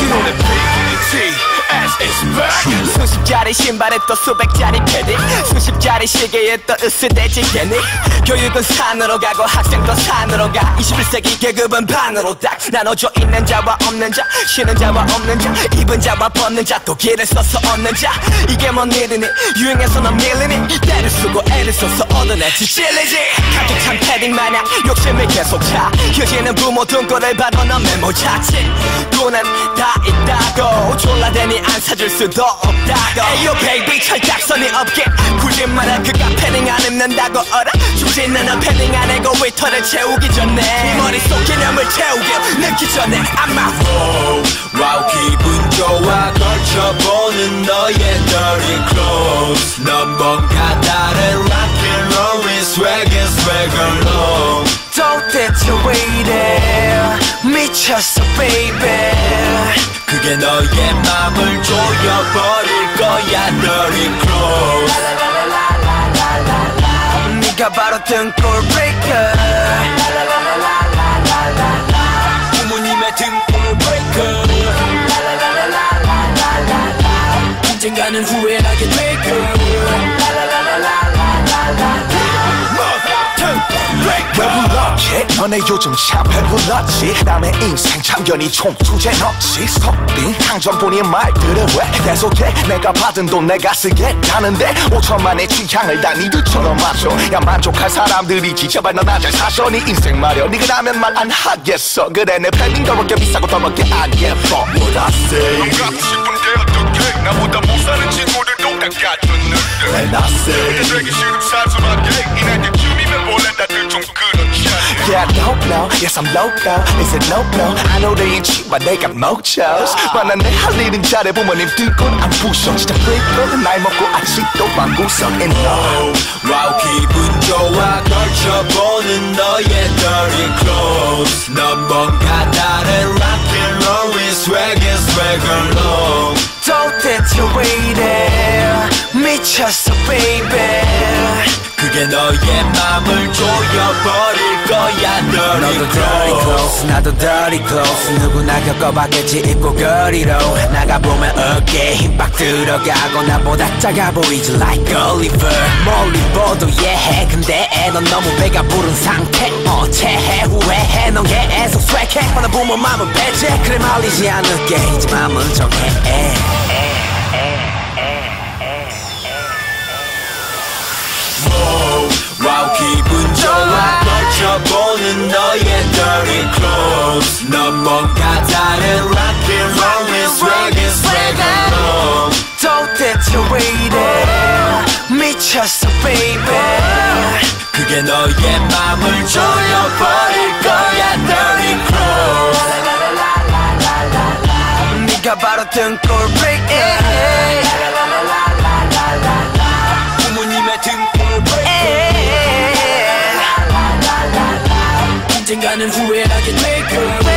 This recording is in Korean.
You know 수십 짜리 신발에 또 수백 짜리 패딩. 수십 짜리 시계에 또 으스대지 괜히 교육은 산으로 가고 학생도 산으로 가. 21세기 계급은 반으로 딱 나눠져 있는 자와 없는 자 쉬는 자와 없는 자 입은 자와 벗는 자 또 길을 써서 얻는 자. 이게 뭔 일이니? 유행해서 넌 밀리니? 때를 쓰고 애를 써서 얻어내지 찔리지. 가득한 패딩 마냥 욕심을 계속 차. 휴지는 부모 등골을 봐도 넌 메모 자칫 돈은 졸라대니 안 사줄 수도 없다고. Ayo baby 철딱서니 없게. 굴지 말어 그깟 패딩 안 입는다고 얼어 죽진 않어 패딩 안에 거위털을 채우기 전에. 네 머릿속 개념을 채우길 늦기 전에. I'm out wow 기분 좋아 걸쳐보는 너의 dirty clothes. 넌 뭔가 다른 rock and roll is swag and swag alone 도대체 왜 이래? 미쳤어 baby 그게 너의 맘을 조여버릴 거야. Dirty clothes. 네가 바로 등골 breaker. 부모님의 등골 breaker. 언젠가는 후회하게 될 너네 요즘 샵에 불렀지. 남의 인생 참견이 총 주제 넣지. 스톱빙 항전뿐인 말들을 왜 계속해? 내가 받은 돈 내가 쓰겠다는데 5천만의 취향을 다 니들처럼 맞춰. 야 만족할 사람들이지. 제발 너나잘 사셔 네 인생 마련. 네가 나면 말 안 하겠어. 그래 내 팬인 더럽게 비싸고 더럽게 안 예뻐 What I say? 가고 싶은데 어떡해 나보다 못 사는 친구들도 다 갖췄는데. And I say? 되기 싫은 사소하게 이나 Yeah, I don't know. Yes, I'm loco. Is it no no? I know they ain't cheap, but they got mochos. 만난 할 일은 잘해 부모님 등골 안 부셔. 진짜 프리거 날 먹고 아직도 방구석 and no. 와우 기분 좋아 걸쳐보는 너의 dirty clothes 넌 뭔가 다른 rock and roll is swag and swag alone 도대체 왜 이래 미쳤어 baby 그게 너의 맘을 조여버릴 거야. dirty clothes clothes 나도 dirty clothes. 누구나 겪어봤겠지 입고 거리로. 나가보면 어깨에 힘빡 들어가고 나보다 작아 보이지 like Oliver. 멀리 보도 예해. 근데 넌 너무 배가 부른 상태. 어체해 후회해. 넌 계속 swag해 하나 부모 맘은 배제. 그래 말리지 않을게. 이제 맘은 정해 dirty clothes 넌 뭔가 다른 rock and roll is swag and swag alone 도대체 왜 이래 미쳤어 baby 그게 너의 맘을 조여버릴 거야 dirty clothes 네가 바로 등골 breaker 부 break 언젠가는 후회하게 될 거야